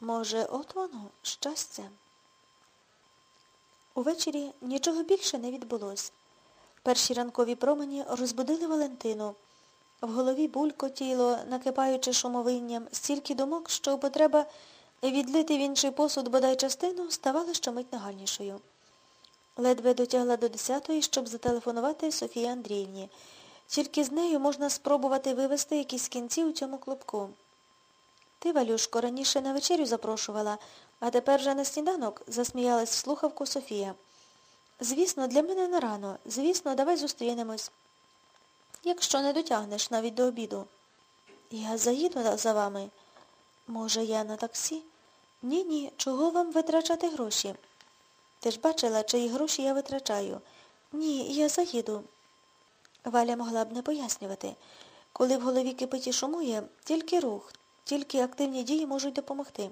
Може, от воно, щастя. Увечері нічого більше не відбулось. Перші ранкові промені розбудили Валентину. В голові булькотіло, накипаючи шумовинням, стільки думок, що потреба відлити в інший посуд бодай частину ставала щомить нагальнішою. Ледве дотягла до десятої, щоб зателефонувати Софії Андріївні. Тільки з нею можна спробувати вивести якісь кінці у цьому клубку. Ти, Валюшко, раніше на вечерю запрошувала, а тепер вже на сніданок, засміялась в слухавку Софія. Звісно, для мене не рано. Звісно, давай зустрінемось. Якщо не дотягнеш навіть до обіду. Я заїду за вами. Може, я на таксі? Ні-ні, чого вам витрачати гроші? Ти ж бачила, чиї гроші я витрачаю. Ні, я заїду. Валя могла б не пояснювати. Коли в голові кипить і шумує, тільки рух, тільки активні дії можуть допомогти.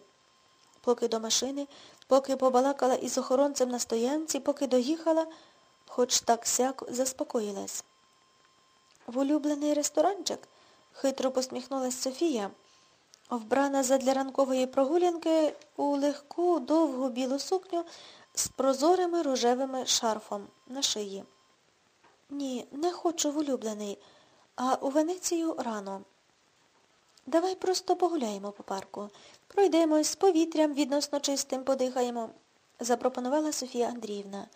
Поки до машини, поки побалакала із охоронцем на стоянці, поки доїхала, хоч так сяк заспокоїлась. В улюблений ресторанчик хитро посміхнулась Софія, вбрана задля ранкової прогулянки у легку, довгу білу сукню з прозорими рожевими шарфом на шиї. Ні, не хочу в улюблений, а у Венецію рано. Давай просто погуляємо по парку. Пройдемось з повітрям відносно чистим подихаємо, запропонувала Софія Андріївна.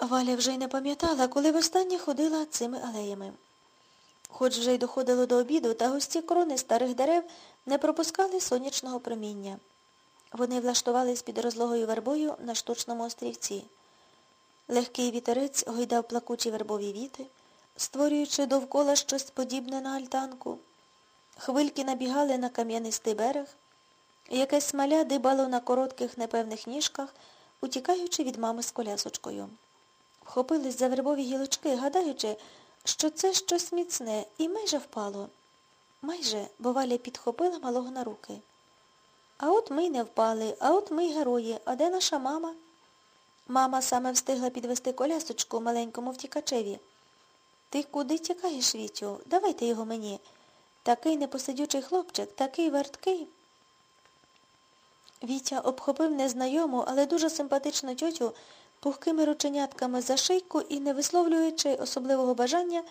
Валя вже й не пам'ятала, коли востаннє ходила цими алеями. Хоч вже й доходило до обіду, та густі крони старих дерев не пропускали сонячного проміння. Вони влаштувались під розлогою вербою на штучному острівці. Легкий вітерець гойдав плакучі вербові віти, створюючи довкола щось подібне на альтанку. Хвильки набігали на кам'янистий берег, якесь смаля дибало на коротких непевних ніжках, утікаючи від мами з колясочкою. Вхопились за вербові гілочки, гадаючи, що це щось міцне, і майже впало. Майже, бо Валя підхопила малого на руки. А от ми не впали, а от ми герої. А де наша мама? Мама саме встигла підвести колясочку маленькому втікачеві. Ти куди тікаєш, Вітю? Давайте його мені. Такий непосидючий хлопчик, такий верткий. Вітя обхопив незнайому, але дуже симпатичну тьотю пухкими рученятками за шийку і, не висловлюючи особливого бажання,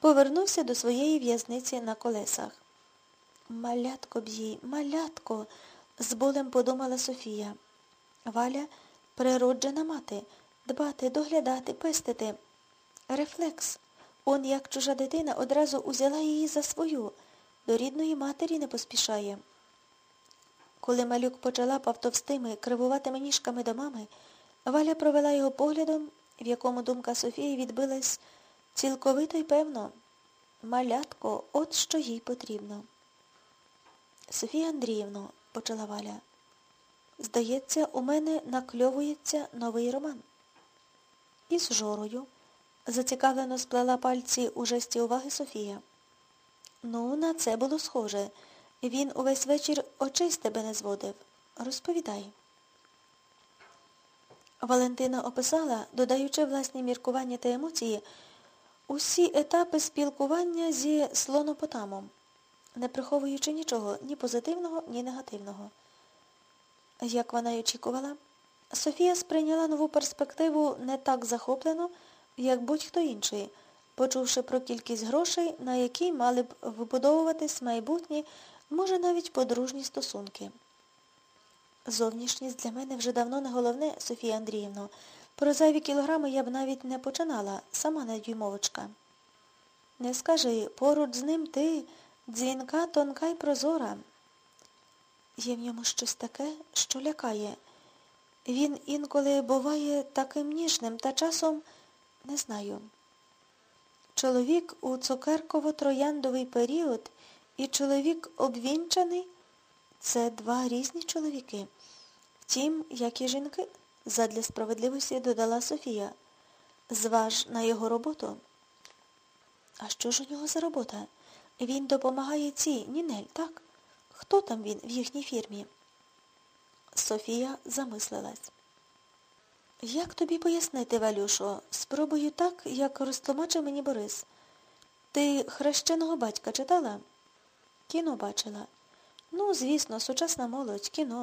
повернувся до своєї в'язниці на колесах. Малятко б'їй, малятко, з болем подумала Софія. Валя природжена мати, дбати, доглядати, пестити. Рефлекс. Он, як чужа дитина, одразу узяла її за свою, до рідної матері не поспішає. Коли малюк почала товстими, кривуватими ніжками до мами, Валя провела його поглядом, в якому думка Софії відбилась цілковито й певно. Малятко, от що їй потрібно. Софія Андріївно, почала Валя, здається, у мене накльовується новий роман. Із жорою зацікавлено сплела пальці у жесті уваги Софія. Ну, на це було схоже. Він увесь вечір очей з тебе не зводив. Розповідай. Валентина описала, додаючи власні міркування та емоції, усі етапи спілкування зі слонопотамом, не приховуючи нічого, ні позитивного, ні негативного. Як вона й очікувала, Софія сприйняла нову перспективу не так захоплено, як будь-хто інший, почувши про кількість грошей, на які мали б вибудовуватись майбутні, може навіть подружні стосунки. Зовнішність для мене вже давно не головне, Софія Андріївно. Про зайві кілограми я б навіть не починала, сама надюймовочка. Не скажи, поруч з ним ти, дзвінка, тонка й прозора. Є в ньому щось таке, що лякає. Він інколи буває таким ніжним та часом не знаю. Чоловік у цукерково-трояндовий період і чоловік обвінчаний це два різні чоловіки. Втім, як і жінки, задля справедливості додала Софія. Зваж на його роботу. А що ж у нього за робота? Він допомагає цій, Нінель, так? Хто там він в їхній фірмі? Софія замислилась. Як тобі пояснити, Валюшо? Спробую так, як розтлумачив мені Борис. Ти хрещеного батька читала? Кіно бачила. Ну, звісно, сучасна молодь, кіно.